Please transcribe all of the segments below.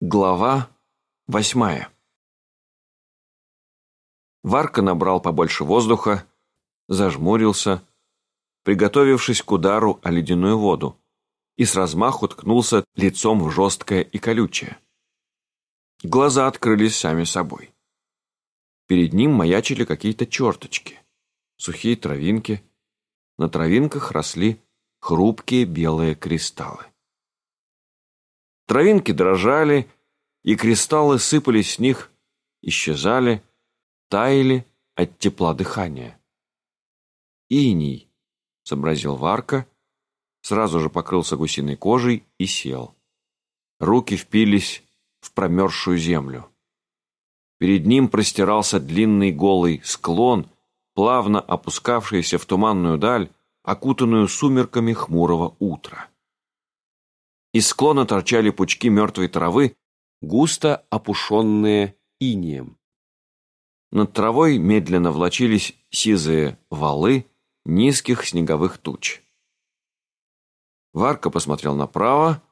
Глава восьмая Варка набрал побольше воздуха, зажмурился, приготовившись к удару о ледяную воду, и с размаху ткнулся лицом в жесткое и колючее. Глаза открылись сами собой. Перед ним маячили какие-то черточки, сухие травинки. На травинках росли хрупкие белые кристаллы. Травинки дрожали, и кристаллы сыпались с них, исчезали, таяли от тепла дыхания. «Иней», — сообразил Варка, сразу же покрылся гусиной кожей и сел. Руки впились в промерзшую землю. Перед ним простирался длинный голый склон, плавно опускавшийся в туманную даль, окутанную сумерками хмурого утра. Из склона торчали пучки мертвой травы, густо опушенные инием. Над травой медленно влочились сизые валы низких снеговых туч. Варка посмотрел направо,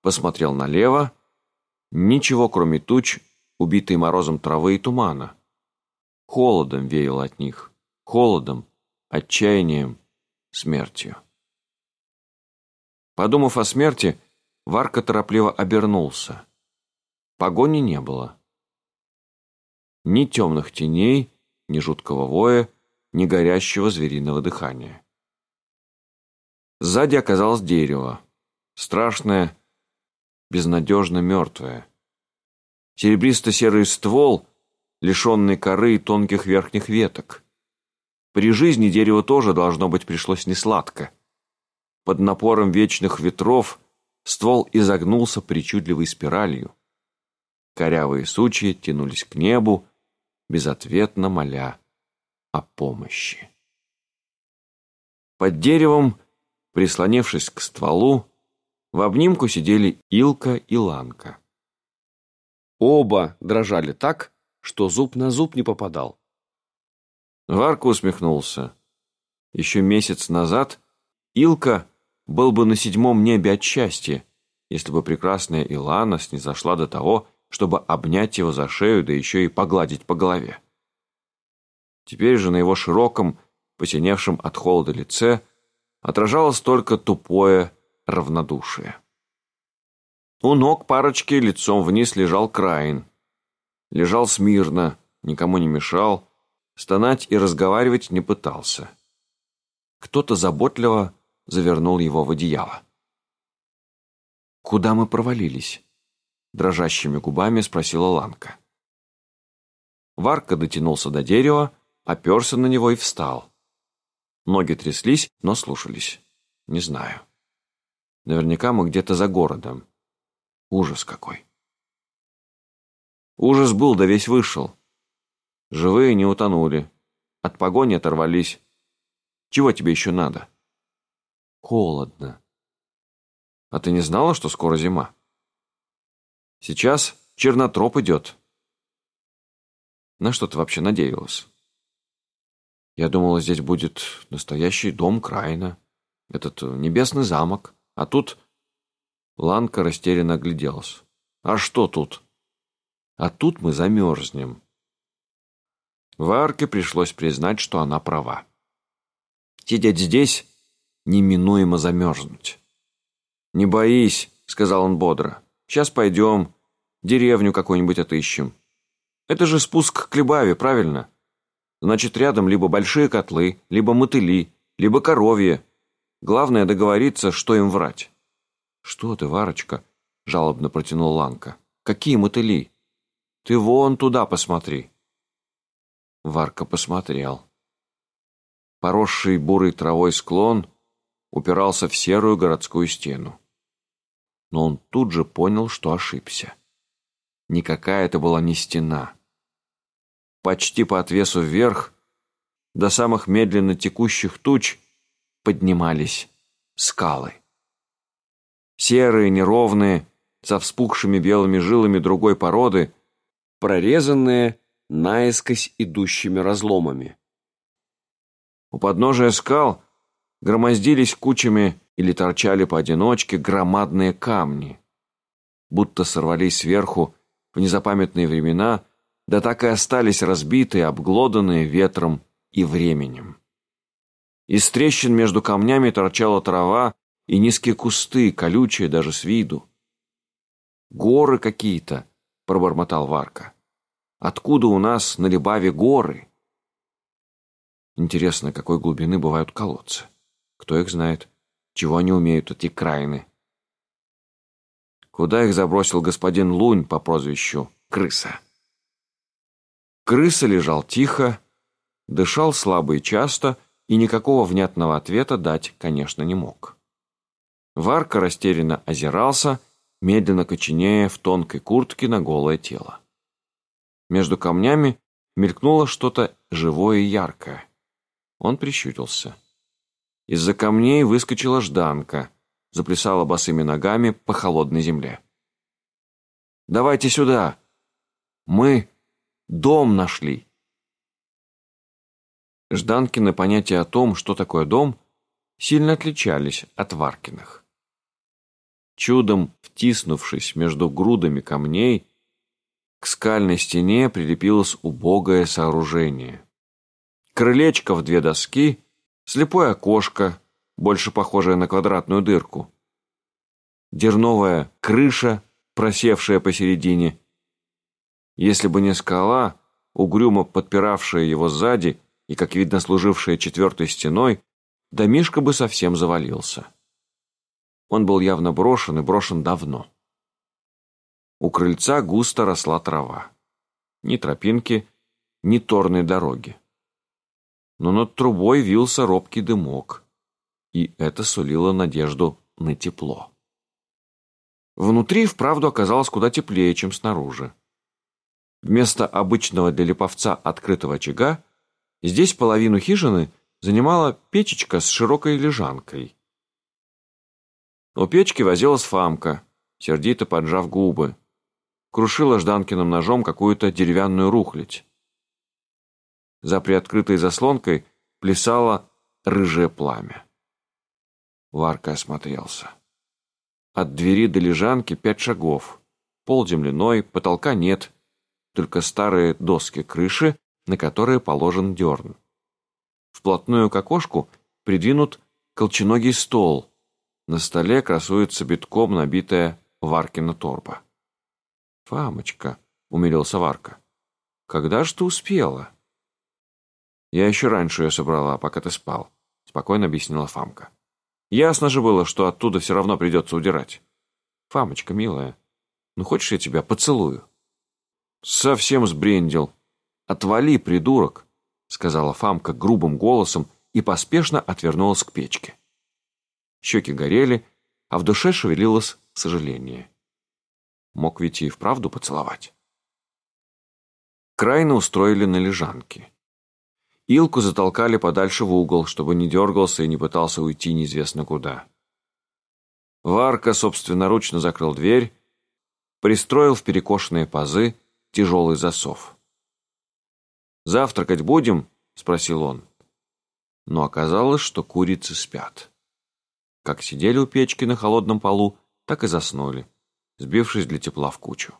посмотрел налево. Ничего, кроме туч, убитой морозом травы и тумана. Холодом веяло от них. Холодом, отчаянием, смертью. Подумав о смерти, Варка торопливо обернулся. Погони не было. Ни темных теней, ни жуткого воя, ни горящего звериного дыхания. Сзади оказалось дерево. Страшное, безнадежно мертвое. Серебристо-серый ствол, лишенный коры и тонких верхних веток. При жизни дерево тоже, должно быть, пришлось несладко. Под напором вечных ветров ствол изогнулся причудливой спиралью. Корявые сучья тянулись к небу, безответно моля о помощи. Под деревом, прислонившись к стволу, в обнимку сидели Илка и Ланка. Оба дрожали так, что зуб на зуб не попадал. Варка усмехнулся. Еще месяц назад Илка был бы на седьмом небе от счастья, если бы прекрасная Илана снизошла до того, чтобы обнять его за шею, да еще и погладить по голове. Теперь же на его широком, посиневшем от холода лице отражалось только тупое равнодушие. У ног парочки лицом вниз лежал Краин. Лежал смирно, никому не мешал, Стонать и разговаривать не пытался. Кто-то заботливо завернул его в одеяло. «Куда мы провалились?» Дрожащими губами спросила Ланка. Варка дотянулся до дерева, оперся на него и встал. Ноги тряслись, но слушались. Не знаю. Наверняка мы где-то за городом. Ужас какой. Ужас был, да весь вышел. Живые не утонули. От погони оторвались. Чего тебе еще надо? Холодно. А ты не знала, что скоро зима? Сейчас чернотроп идет. На что ты вообще надеялась? Я думала, здесь будет настоящий дом Крайна, этот небесный замок. А тут... Ланка растерянно огляделась. А что тут? А тут мы замерзнем. Варке пришлось признать, что она права. Сидеть здесь неминуемо замерзнуть. «Не боись», — сказал он бодро. «Сейчас пойдем, деревню какую-нибудь отыщем. Это же спуск к Лебаве, правильно? Значит, рядом либо большие котлы, либо мотыли, либо коровье. Главное договориться, что им врать». «Что ты, Варочка?» — жалобно протянул Ланка. «Какие мотыли? Ты вон туда посмотри». Варка посмотрел. Поросший бурой травой склон упирался в серую городскую стену. Но он тут же понял, что ошибся. Никакая это была не стена. Почти по отвесу вверх, до самых медленно текущих туч, поднимались скалы. Серые, неровные, со вспухшими белыми жилами другой породы, прорезанные наискось идущими разломами. У подножия скал громоздились кучами или торчали поодиночке громадные камни. будто сорвались сверху в незапамятные времена, да так и остались разбитые, обглоданные ветром и временем. Из трещин между камнями торчала трава и низкие кусты, колючие даже с виду. «Горы какие-то», — пробормотал Варка. «Откуда у нас на Лебаве горы?» Интересно, какой глубины бывают колодцы. Кто их знает? Чего они умеют, эти крайны? Куда их забросил господин Лунь по прозвищу Крыса? Крыса лежал тихо, дышал слабо и часто, и никакого внятного ответа дать, конечно, не мог. Варка растерянно озирался, медленно коченея в тонкой куртке на голое тело. Между камнями мелькнуло что-то живое и яркое. Он прищурился. Из-за камней выскочила Жданка, заплясала босыми ногами по холодной земле. «Давайте сюда! Мы дом нашли!» Жданкины понятия о том, что такое дом, сильно отличались от Варкиных. Чудом втиснувшись между грудами камней, к скальной стене прилепилось убогое сооружение. Крылечко в две доски, слепое окошко, больше похожее на квадратную дырку. Дерновая крыша, просевшая посередине. Если бы не скала, угрюмо подпиравшая его сзади и, как видно, служившая четвертой стеной, домишка бы совсем завалился. Он был явно брошен и брошен давно. У крыльца густо росла трава. Ни тропинки, ни торной дороги но над трубой вился робкий дымок, и это сулило надежду на тепло. Внутри, вправду, оказалось куда теплее, чем снаружи. Вместо обычного для липовца открытого очага, здесь половину хижины занимала печечка с широкой лежанкой. У печки возилась Фамка, сердито поджав губы. Крушила Жданкиным ножом какую-то деревянную рухлядь. За приоткрытой заслонкой плясало рыжее пламя. Варка осмотрелся. От двери до лежанки пять шагов. Пол земляной, потолка нет, только старые доски крыши, на которые положен дерн. Вплотную к окошку придвинут колченогий стол. На столе красуется битком набитая Варкина торба. «Фамочка», — умилился Варка, — «когда ж ты успела?» «Я еще раньше ее собрала, пока ты спал», — спокойно объяснила Фамка. «Ясно же было, что оттуда все равно придется удирать. Фамочка, милая, ну хочешь я тебя поцелую?» «Совсем сбрендил. Отвали, придурок», — сказала Фамка грубым голосом и поспешно отвернулась к печке. Щеки горели, а в душе шевелилось сожаление. Мог ведь и вправду поцеловать. Крайно устроили на лежанке. Илку затолкали подальше в угол, чтобы не дергался и не пытался уйти неизвестно куда. Варка собственноручно закрыл дверь, пристроил в перекошенные пазы тяжелый засов. «Завтракать будем?» – спросил он. Но оказалось, что курицы спят. Как сидели у печки на холодном полу, так и заснули, сбившись для тепла в кучу.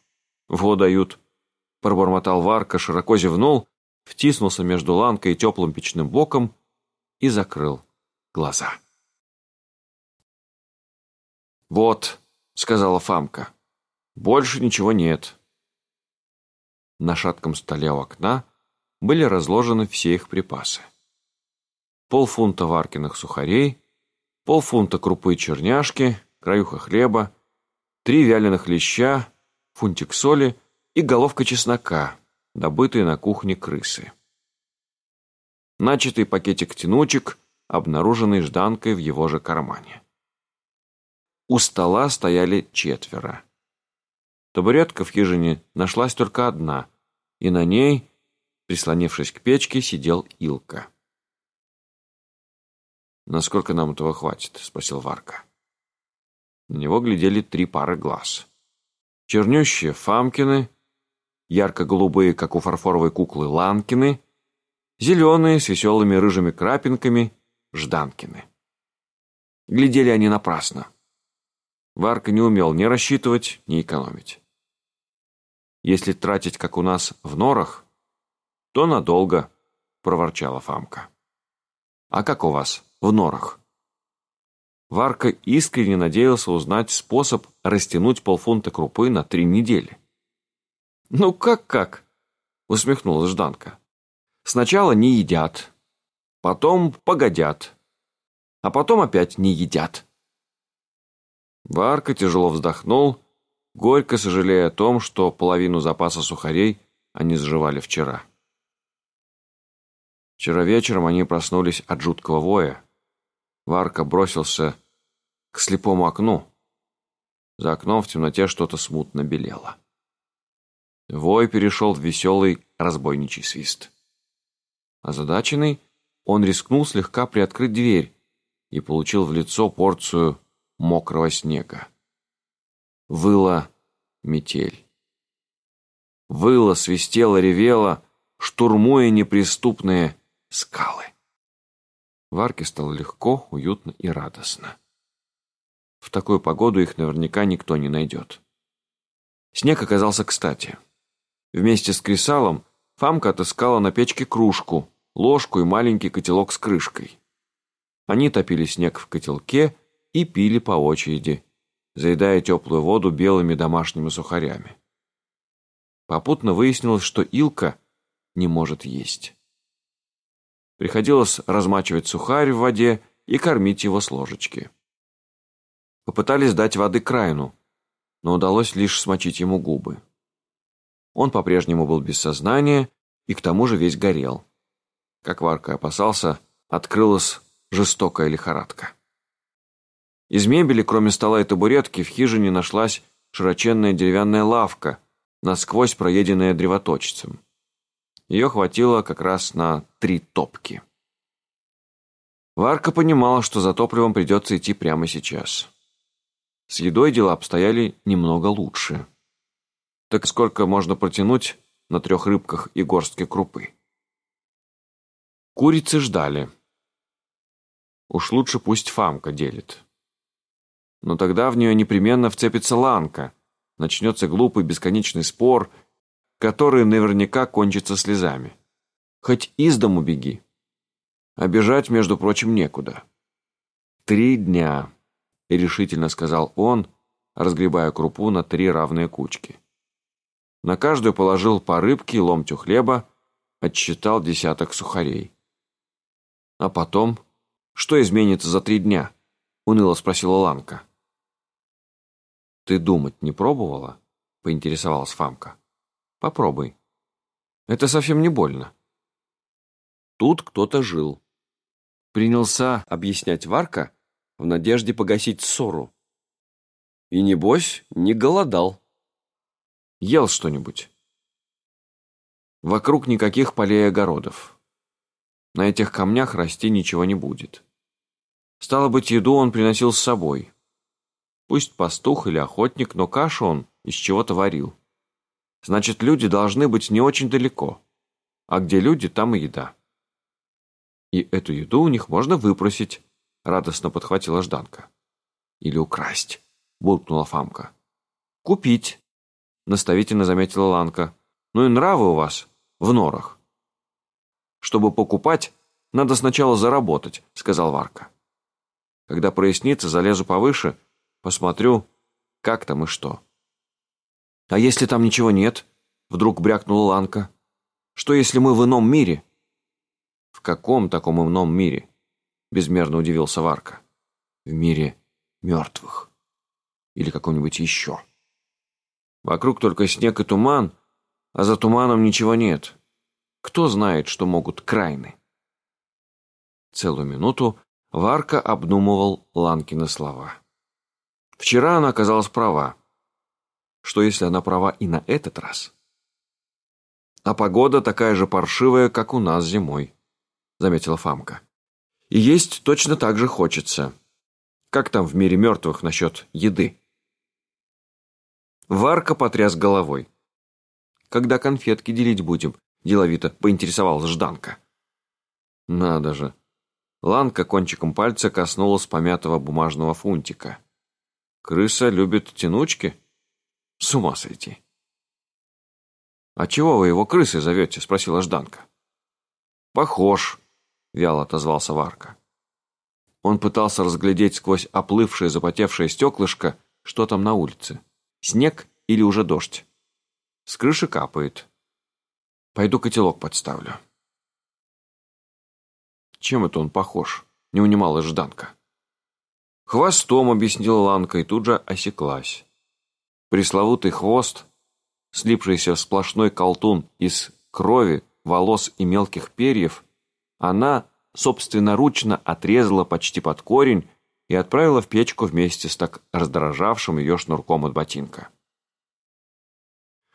«Во дают!» – пробормотал Варка, широко зевнул втиснулся между ланкой и теплым печным боком и закрыл глаза. «Вот», — сказала Фамка, — «больше ничего нет». На шатком столе у окна были разложены все их припасы. Полфунта варкиных сухарей, полфунта крупы черняшки, краюха хлеба, три вяленых леща, фунтик соли и головка чеснока, добытые на кухне крысы. Начатый пакетик тянучек, обнаруженный Жданкой в его же кармане. У стола стояли четверо. Табуретка в хижине нашлась только одна, и на ней, прислонившись к печке, сидел Илка. «Насколько нам этого хватит?» – спросил Варка. На него глядели три пары глаз. Чернющие Фамкины, ярко-голубые, как у фарфоровой куклы, Ланкины, зеленые с веселыми рыжими крапинками, Жданкины. Глядели они напрасно. Варка не умел ни рассчитывать, ни экономить. Если тратить, как у нас, в норах, то надолго, проворчала Фамка. А как у вас в норах? Варка искренне надеялся узнать способ растянуть полфунта крупы на три недели. «Ну как-как?» — усмехнулась Жданка. «Сначала не едят, потом погодят, а потом опять не едят». Варка тяжело вздохнул, горько сожалея о том, что половину запаса сухарей они сживали вчера. Вчера вечером они проснулись от жуткого воя. Варка бросился к слепому окну. За окном в темноте что-то смутно белело. Вой перешел в веселый разбойничий свист. Озадаченный, он рискнул слегка приоткрыть дверь и получил в лицо порцию мокрого снега. Выла метель. Выла, свистела, ревела, штурмуя неприступные скалы. Варке стало легко, уютно и радостно. В такую погоду их наверняка никто не найдет. Снег оказался кстати. Вместе с кресалом Фамка отыскала на печке кружку, ложку и маленький котелок с крышкой. Они топили снег в котелке и пили по очереди, заедая теплую воду белыми домашними сухарями. Попутно выяснилось, что Илка не может есть. Приходилось размачивать сухарь в воде и кормить его с ложечки. Попытались дать воды Крайну, но удалось лишь смочить ему губы. Он по-прежнему был без сознания и к тому же весь горел. Как Варка опасался, открылась жестокая лихорадка. Из мебели, кроме стола и табуретки, в хижине нашлась широченная деревянная лавка, насквозь проеденная древоточцем. Ее хватило как раз на три топки. Варка понимала, что за топливом придется идти прямо сейчас. С едой дела обстояли немного лучше. Так сколько можно протянуть на трех рыбках и горстке крупы? Курицы ждали. Уж лучше пусть Фамка делит. Но тогда в нее непременно вцепится Ланка. Начнется глупый бесконечный спор – который наверняка кончится слезами. Хоть из дому беги. А бежать, между прочим, некуда. «Три дня», — решительно сказал он, разгребая крупу на три равные кучки. На каждую положил по рыбке и ломтю хлеба, отсчитал десяток сухарей. «А потом? Что изменится за три дня?» — уныло спросила Ланка. «Ты думать не пробовала?» — поинтересовалась Фамка. Попробуй. Это совсем не больно. Тут кто-то жил. Принялся объяснять Варка в надежде погасить ссору. И, небось, не голодал. Ел что-нибудь. Вокруг никаких полей и огородов. На этих камнях расти ничего не будет. Стало быть, еду он приносил с собой. Пусть пастух или охотник, но кашу он из чего-то варил. Значит, люди должны быть не очень далеко. А где люди, там и еда. И эту еду у них можно выпросить, радостно подхватила Жданка. Или украсть, буркнула Фамка. Купить, наставительно заметила Ланка. Ну и нравы у вас в норах. Чтобы покупать, надо сначала заработать, сказал Варка. Когда прояснится, залезу повыше, посмотрю, как там и что. «А если там ничего нет?» — вдруг брякнула Ланка. «Что, если мы в ином мире?» «В каком таком ином мире?» — безмерно удивился Варка. «В мире мертвых. Или каком-нибудь еще. Вокруг только снег и туман, а за туманом ничего нет. Кто знает, что могут крайны?» Целую минуту Варка обдумывал Ланкины слова. Вчера она оказалась права. Что если она права и на этот раз? А погода такая же паршивая, как у нас зимой, заметила Фамка. И есть точно так же хочется. Как там в мире мертвых насчет еды? Варка потряс головой. Когда конфетки делить будем? Деловито поинтересовалась Жданка. Надо же. Ланка кончиком пальца коснулась помятого бумажного фунтика. Крыса любит тянучки? С ума сойти. «А чего вы его крысой зовете?» – спросила Жданка. «Похож», – вяло отозвался Варка. Он пытался разглядеть сквозь оплывшее запотевшее стеклышко, что там на улице. Снег или уже дождь. С крыши капает. Пойду котелок подставлю. Чем это он похож? Не унималась Жданка. Хвостом, объяснила Ланка, и тут же осеклась. Пресловутый хвост, слипшийся в сплошной колтун из крови, волос и мелких перьев, она собственноручно отрезала почти под корень и отправила в печку вместе с так раздражавшим ее шнурком от ботинка.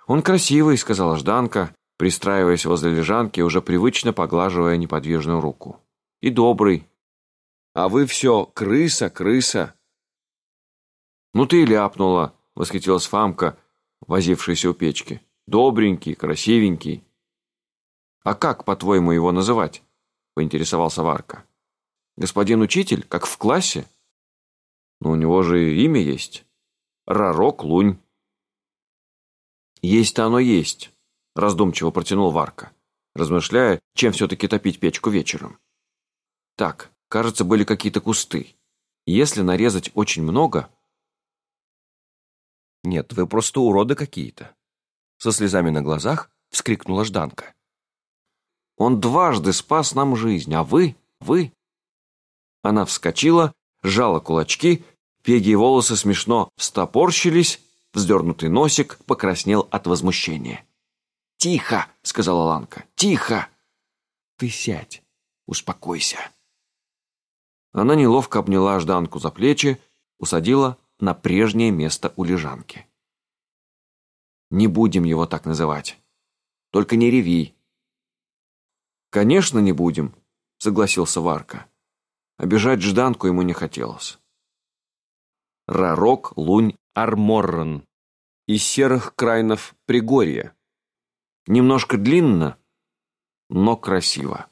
«Он красивый», — сказала Жданка, пристраиваясь возле лежанки, уже привычно поглаживая неподвижную руку. «И добрый. А вы все крыса, крыса». «Ну ты и ляпнула», — восхитилась Фамка, возившаяся у печки. «Добренький, красивенький». «А как, по-твоему, его называть?» — поинтересовался Варка. «Господин учитель, как в классе?» «Но у него же имя есть. Рарок Лунь». «Есть-то оно есть», — раздумчиво протянул Варка, размышляя, чем все-таки топить печку вечером. «Так, кажется, были какие-то кусты. Если нарезать очень много...» «Нет, вы просто уроды какие-то», — со слезами на глазах вскрикнула Жданка. «Он дважды спас нам жизнь, а вы, вы...» Она вскочила, сжала кулачки, пеги волосы смешно встопорщились, Вздернутый носик покраснел от возмущения. «Тихо!» — сказала Ланка. «Тихо!» «Ты сядь, успокойся». Она неловко обняла Жданку за плечи, усадила на прежнее место у лежанки. «Не будем его так называть. Только не реви». «Конечно, не будем», — согласился Варка. Обижать Жданку ему не хотелось. Рарок, Лунь Арморрон из серых крайнов Пригорья. Немножко длинно, но красиво.